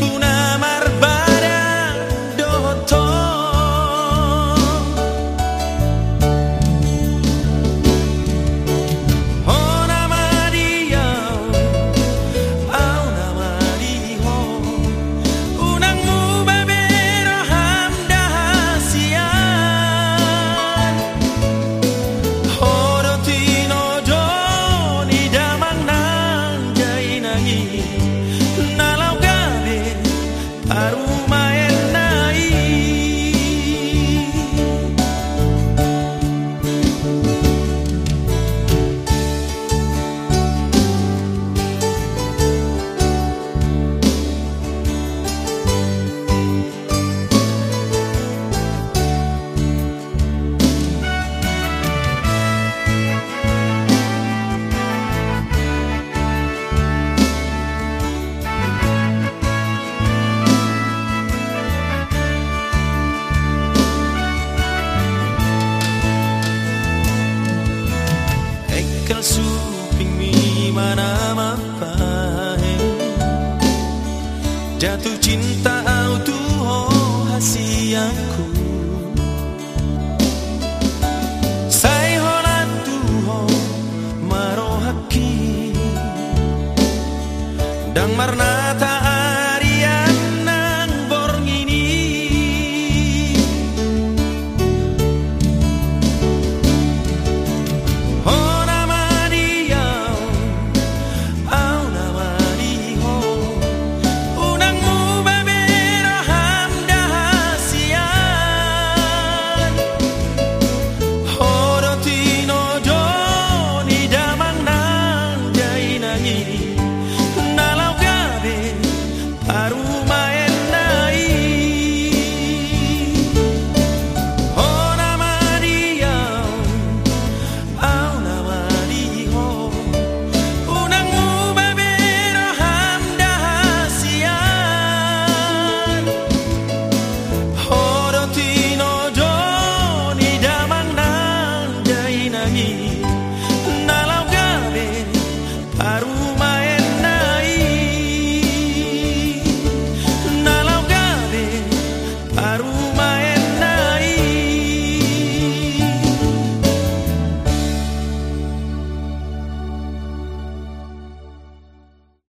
fortuna. mimpi mana mampai Jatuh cinta au autuho hasianku Sai holatuho marohaki? Dan marna